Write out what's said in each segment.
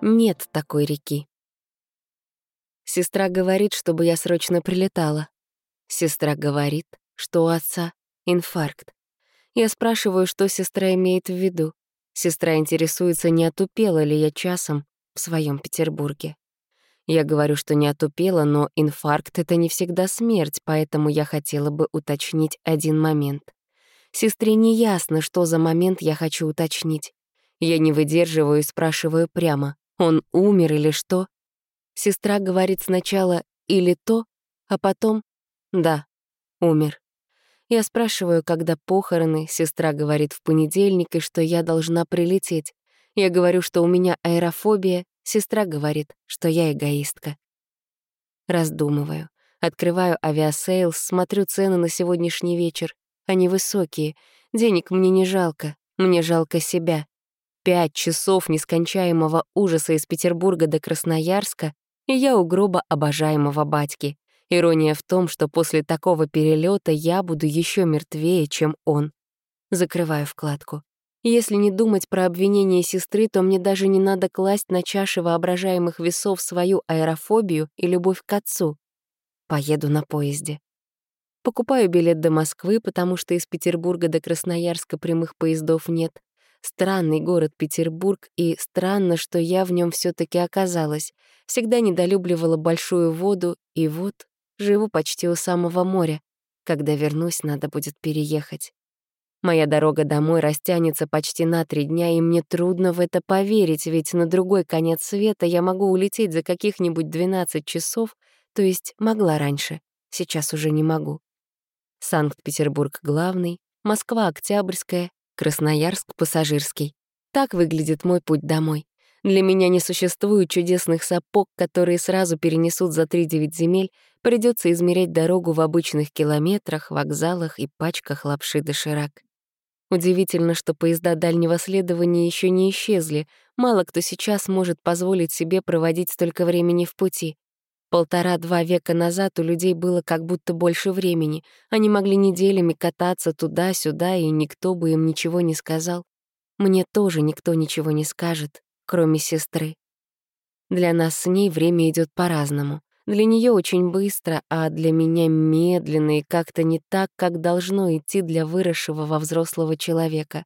Нет такой реки. Сестра говорит, чтобы я срочно прилетала. Сестра говорит, что у отца инфаркт. Я спрашиваю, что сестра имеет в виду. Сестра интересуется, не отупела ли я часом в своем Петербурге. Я говорю, что не отупела, но инфаркт — это не всегда смерть, поэтому я хотела бы уточнить один момент. Сестре не ясно, что за момент я хочу уточнить. Я не выдерживаю и спрашиваю прямо, он умер или что? Сестра говорит сначала «или то», а потом «да, умер». Я спрашиваю, когда похороны, сестра говорит в понедельник, и что я должна прилететь. Я говорю, что у меня аэрофобия, сестра говорит, что я эгоистка. Раздумываю. Открываю Aviasales, смотрю цены на сегодняшний вечер. Они высокие. Денег мне не жалко. Мне жалко себя. Пять часов нескончаемого ужаса из Петербурга до Красноярска, и я у гроба обожаемого батьки. Ирония в том, что после такого перелета я буду еще мертвее, чем он. Закрываю вкладку. Если не думать про обвинение сестры, то мне даже не надо класть на чаши воображаемых весов свою аэрофобию и любовь к отцу. Поеду на поезде. Покупаю билет до Москвы, потому что из Петербурга до Красноярска прямых поездов нет. Странный город Петербург, и странно, что я в нем все таки оказалась. Всегда недолюбливала большую воду, и вот живу почти у самого моря. Когда вернусь, надо будет переехать. Моя дорога домой растянется почти на три дня, и мне трудно в это поверить, ведь на другой конец света я могу улететь за каких-нибудь 12 часов, то есть могла раньше, сейчас уже не могу. Санкт-Петербург главный, Москва Октябрьская, Красноярск пассажирский. Так выглядит мой путь домой. Для меня не существует чудесных сапог, которые сразу перенесут за 3-9 земель, придется измерять дорогу в обычных километрах, вокзалах и пачках лапши доширак. Удивительно, что поезда дальнего следования еще не исчезли. Мало кто сейчас может позволить себе проводить столько времени в пути. Полтора-два века назад у людей было как будто больше времени. Они могли неделями кататься туда-сюда, и никто бы им ничего не сказал. Мне тоже никто ничего не скажет, кроме сестры. Для нас с ней время идет по-разному. Для нее очень быстро, а для меня медленно и как-то не так, как должно идти для выросшего во взрослого человека.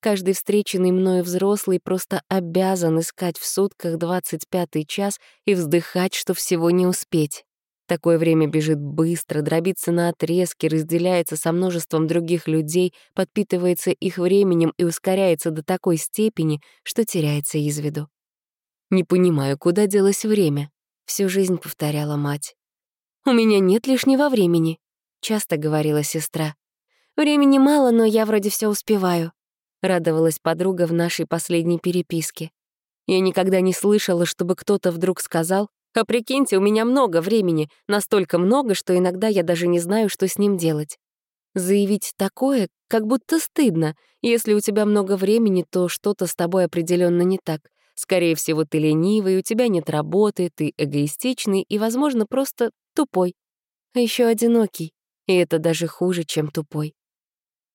Каждый встреченный мною взрослый просто обязан искать в сутках 25-й час и вздыхать, что всего не успеть. Такое время бежит быстро, дробится на отрезки, разделяется со множеством других людей, подпитывается их временем и ускоряется до такой степени, что теряется из виду. «Не понимаю, куда делось время?» — всю жизнь повторяла мать. «У меня нет лишнего времени», — часто говорила сестра. «Времени мало, но я вроде все успеваю. — радовалась подруга в нашей последней переписке. Я никогда не слышала, чтобы кто-то вдруг сказал, «А прикиньте, у меня много времени, настолько много, что иногда я даже не знаю, что с ним делать». Заявить такое, как будто стыдно. Если у тебя много времени, то что-то с тобой определенно не так. Скорее всего, ты ленивый, у тебя нет работы, ты эгоистичный и, возможно, просто тупой. А еще одинокий. И это даже хуже, чем тупой.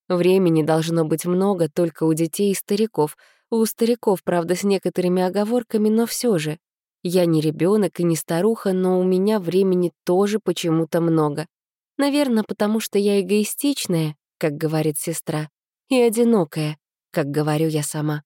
Времени должно быть много только у детей и стариков. У стариков, правда, с некоторыми оговорками, но все же. Я не ребенок и не старуха, но у меня времени тоже почему-то много. Наверное, потому что я эгоистичная, как говорит сестра, и одинокая, как говорю я сама.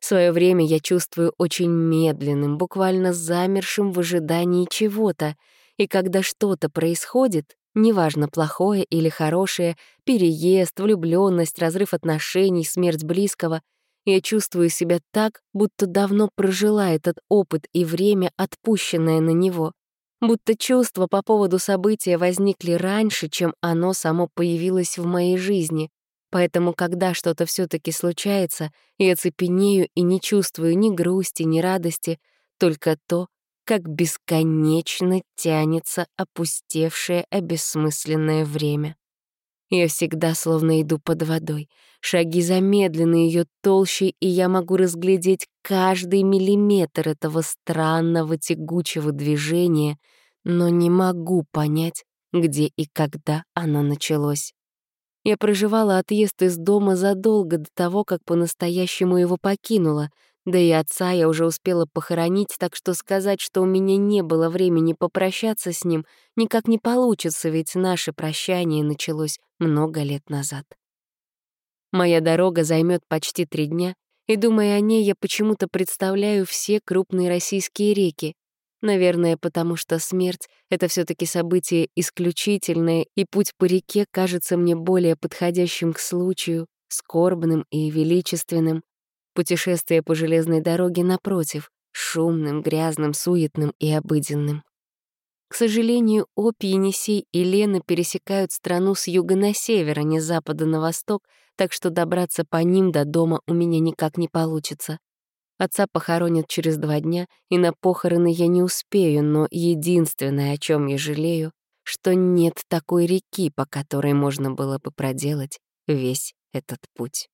Своё время я чувствую очень медленным, буквально замершим в ожидании чего-то, и когда что-то происходит, Неважно, плохое или хорошее, переезд, влюбленность, разрыв отношений, смерть близкого. Я чувствую себя так, будто давно прожила этот опыт и время, отпущенное на него. Будто чувства по поводу события возникли раньше, чем оно само появилось в моей жизни. Поэтому, когда что-то все таки случается, я цепенею и не чувствую ни грусти, ни радости, только то, как бесконечно тянется опустевшее, обессмысленное время. Я всегда словно иду под водой. Шаги замедлены ее толще, и я могу разглядеть каждый миллиметр этого странного тягучего движения, но не могу понять, где и когда оно началось. Я проживала отъезд из дома задолго до того, как по-настоящему его покинула, Да и отца я уже успела похоронить, так что сказать, что у меня не было времени попрощаться с ним, никак не получится, ведь наше прощание началось много лет назад. Моя дорога займет почти три дня, и, думая о ней, я почему-то представляю все крупные российские реки. Наверное, потому что смерть — это все таки событие исключительное, и путь по реке кажется мне более подходящим к случаю, скорбным и величественным. Путешествие по железной дороге, напротив, шумным, грязным, суетным и обыденным. К сожалению, Опи, Енисей и Лена пересекают страну с юга на север, а не с запада на восток, так что добраться по ним до дома у меня никак не получится. Отца похоронят через два дня, и на похороны я не успею, но единственное, о чем я жалею, что нет такой реки, по которой можно было бы проделать весь этот путь.